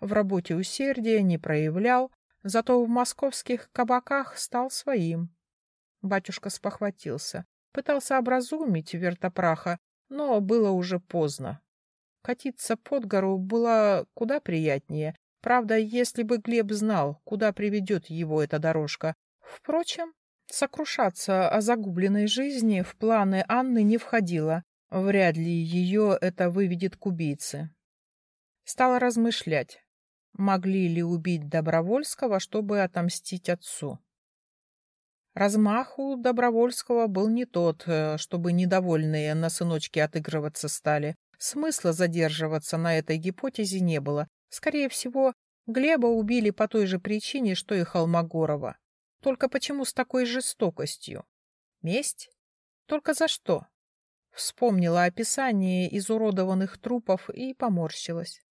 В работе усердия не проявлял, зато в московских кабаках стал своим. Батюшка спохватился, пытался образумить вертопраха, но было уже поздно. Катиться под гору было куда приятнее. Правда, если бы Глеб знал, куда приведет его эта дорожка. Впрочем, сокрушаться о загубленной жизни в планы Анны не входило. Вряд ли ее это выведет к убийце. Стала размышлять, могли ли убить Добровольского, чтобы отомстить отцу. Размах у Добровольского был не тот, э, чтобы недовольные на сыночке отыгрываться стали. Смысла задерживаться на этой гипотезе не было. Скорее всего, Глеба убили по той же причине, что и Холмогорова. Только почему с такой жестокостью? Месть? Только за что? Вспомнила описание изуродованных трупов и поморщилась.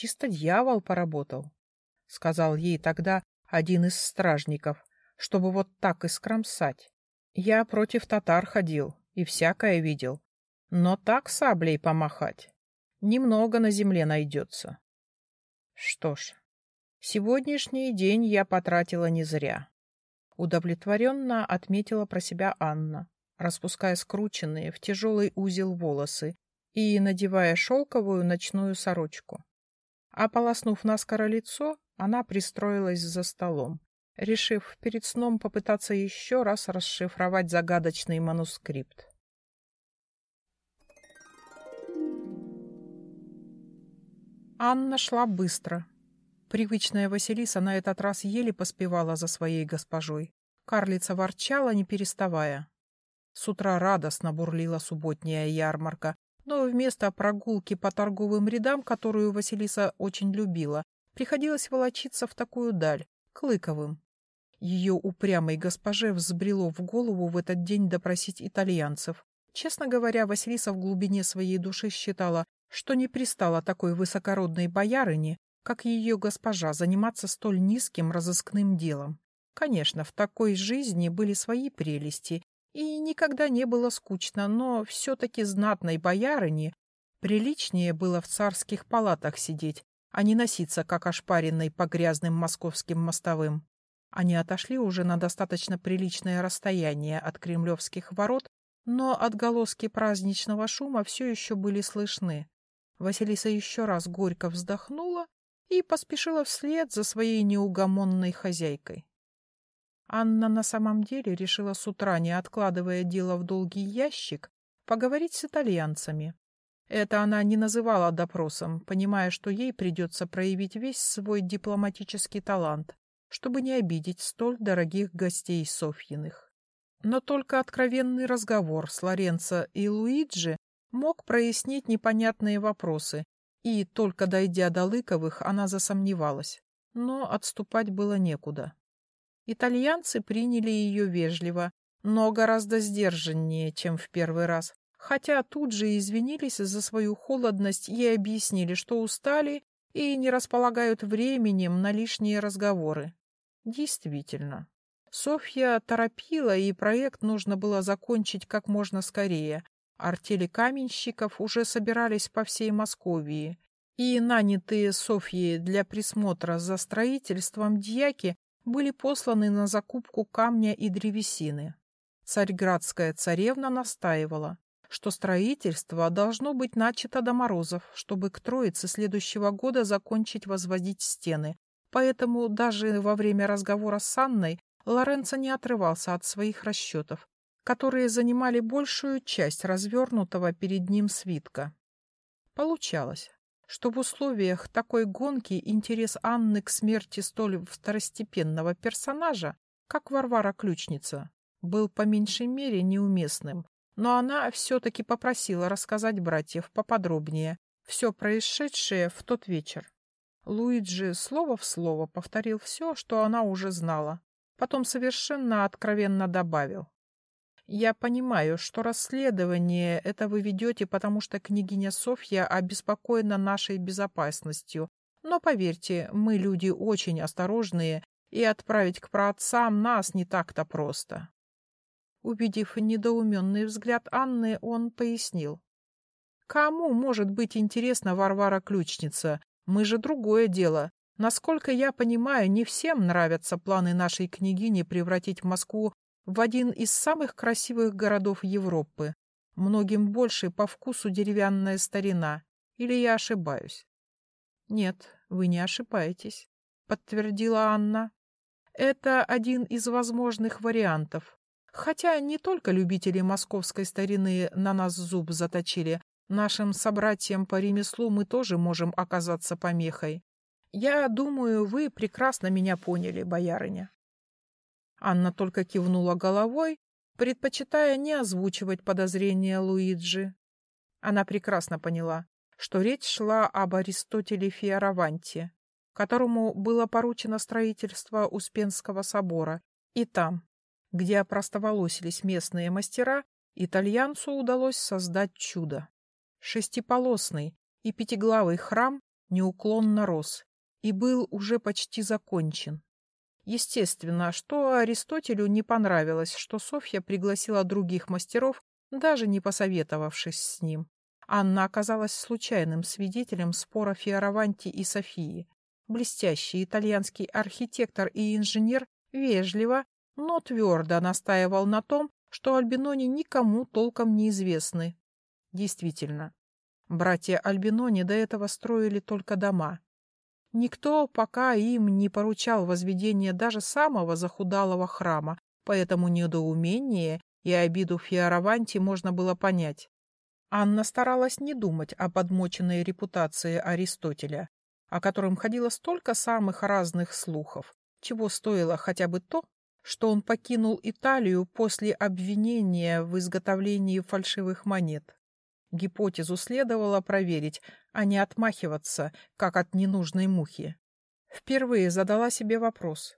Чисто дьявол поработал, — сказал ей тогда один из стражников, чтобы вот так искромсать. Я против татар ходил и всякое видел, но так саблей помахать немного на земле найдется. Что ж, сегодняшний день я потратила не зря. Удовлетворенно отметила про себя Анна, распуская скрученные в тяжелый узел волосы и надевая шелковую ночную сорочку. Ополоснув наскоро лицо, она пристроилась за столом, решив перед сном попытаться еще раз расшифровать загадочный манускрипт. Анна шла быстро. Привычная Василиса на этот раз еле поспевала за своей госпожой. Карлица ворчала, не переставая. С утра радостно бурлила субботняя ярмарка, но вместо прогулки по торговым рядам, которую Василиса очень любила, приходилось волочиться в такую даль, к Лыковым. Ее упрямой госпоже взбрело в голову в этот день допросить итальянцев. Честно говоря, Василиса в глубине своей души считала, что не пристала такой высокородной боярине, как ее госпожа, заниматься столь низким разыскным делом. Конечно, в такой жизни были свои прелести, и никогда не было скучно, но все-таки знатной боярине приличнее было в царских палатах сидеть, а не носиться, как ошпаренной по грязным московским мостовым. Они отошли уже на достаточно приличное расстояние от кремлевских ворот, но отголоски праздничного шума все еще были слышны. Василиса еще раз горько вздохнула и поспешила вслед за своей неугомонной хозяйкой. Анна на самом деле решила с утра, не откладывая дело в долгий ящик, поговорить с итальянцами. Это она не называла допросом, понимая, что ей придется проявить весь свой дипломатический талант, чтобы не обидеть столь дорогих гостей Софьиных. Но только откровенный разговор с Лоренцо и Луиджи мог прояснить непонятные вопросы, и, только дойдя до Лыковых, она засомневалась. Но отступать было некуда. Итальянцы приняли ее вежливо, но гораздо сдержаннее, чем в первый раз, хотя тут же извинились за свою холодность и объяснили, что устали и не располагают временем на лишние разговоры. Действительно. Софья торопила, и проект нужно было закончить как можно скорее. Артели каменщиков уже собирались по всей Московии, и нанятые Софьей для присмотра за строительством дьяки были посланы на закупку камня и древесины. Царьградская царевна настаивала, что строительство должно быть начато до морозов, чтобы к Троице следующего года закончить возводить стены, Поэтому даже во время разговора с Анной Лоренцо не отрывался от своих расчетов, которые занимали большую часть развернутого перед ним свитка. Получалось, что в условиях такой гонки интерес Анны к смерти столь второстепенного персонажа, как Варвара Ключница, был по меньшей мере неуместным, но она все-таки попросила рассказать братьев поподробнее все происшедшее в тот вечер. Луиджи слово в слово повторил все, что она уже знала. Потом совершенно откровенно добавил. «Я понимаю, что расследование это вы ведете, потому что княгиня Софья обеспокоена нашей безопасностью. Но поверьте, мы люди очень осторожные, и отправить к праотцам нас не так-то просто». Увидев недоуменный взгляд Анны, он пояснил. «Кому может быть интересна Варвара Ключница, Мы же другое дело. Насколько я понимаю, не всем нравятся планы нашей княгини превратить Москву в один из самых красивых городов Европы. Многим больше по вкусу деревянная старина. Или я ошибаюсь? Нет, вы не ошибаетесь, подтвердила Анна. Это один из возможных вариантов. Хотя не только любители московской старины на нас зуб заточили, Нашим собратьям по ремеслу мы тоже можем оказаться помехой. Я думаю, вы прекрасно меня поняли, боярыня. Анна только кивнула головой, предпочитая не озвучивать подозрения Луиджи. Она прекрасно поняла, что речь шла об Аристотеле Фиараванте, которому было поручено строительство Успенского собора, и там, где опростоволосились местные мастера, итальянцу удалось создать чудо. Шестиполосный и пятиглавый храм неуклонно рос и был уже почти закончен. Естественно, что Аристотелю не понравилось, что Софья пригласила других мастеров, даже не посоветовавшись с ним. Анна оказалась случайным свидетелем спора Фиараванти и Софии. Блестящий итальянский архитектор и инженер вежливо, но твердо настаивал на том, что Альбинони никому толком не известны, Действительно, братья Альбинони до этого строили только дома. Никто пока им не поручал возведение даже самого захудалого храма, поэтому недоумение и обиду Фиараванти можно было понять. Анна старалась не думать о подмоченной репутации Аристотеля, о котором ходило столько самых разных слухов, чего стоило хотя бы то, что он покинул Италию после обвинения в изготовлении фальшивых монет. Гипотезу следовало проверить, а не отмахиваться, как от ненужной мухи. Впервые задала себе вопрос,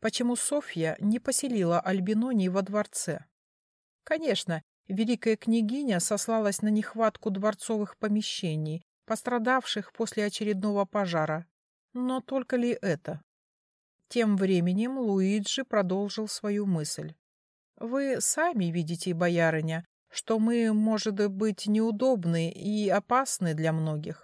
почему Софья не поселила Альбиноний во дворце? Конечно, великая княгиня сослалась на нехватку дворцовых помещений, пострадавших после очередного пожара. Но только ли это? Тем временем Луиджи продолжил свою мысль. «Вы сами видите, боярыня, что мы, может быть, неудобны и опасны для многих.